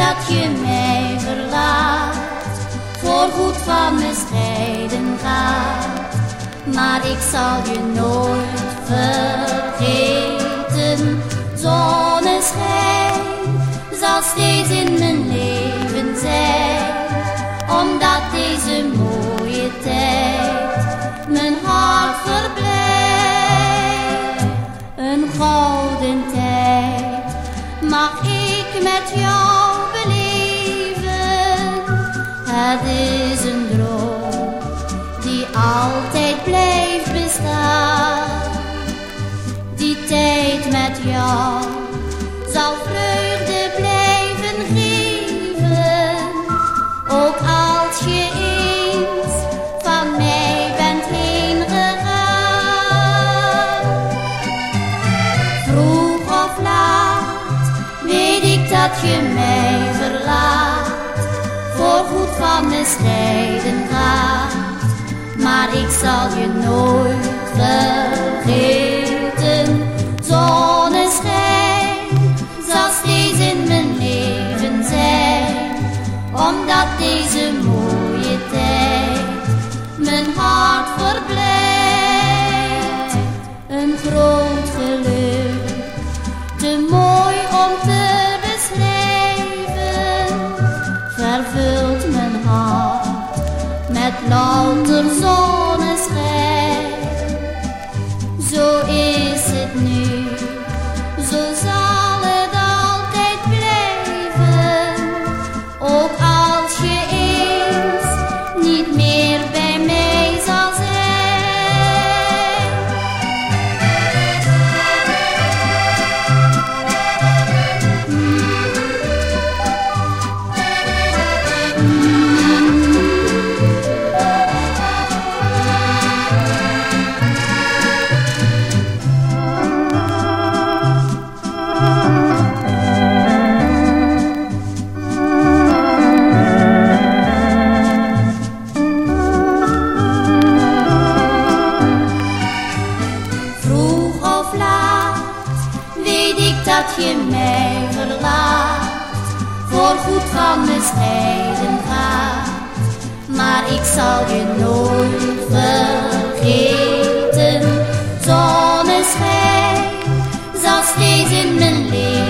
dat je mij verlaat, voorgoed van me scheiden gaat. Maar ik zal je nooit vergeten, zonneschijn zal steeds in mijn leven zijn, omdat deze mooie tijd mijn hart verblijft, een gouden tijd. Mag ik met jou? Het is een droom die altijd blijft bestaan. Die tijd met jou zal vreugde blijven geven, ook als je eens van mij bent heen gegaan. Vroeg of laat weet ik dat je mij maar ik zal je nooit vergeten. Zonneschijn zal steeds in mijn leven zijn, omdat deze met louter dat je mij verlaat, voorgoed van me scheiden gaat. Maar ik zal je nooit vergeten. Zonneschijn zal steeds in mijn leven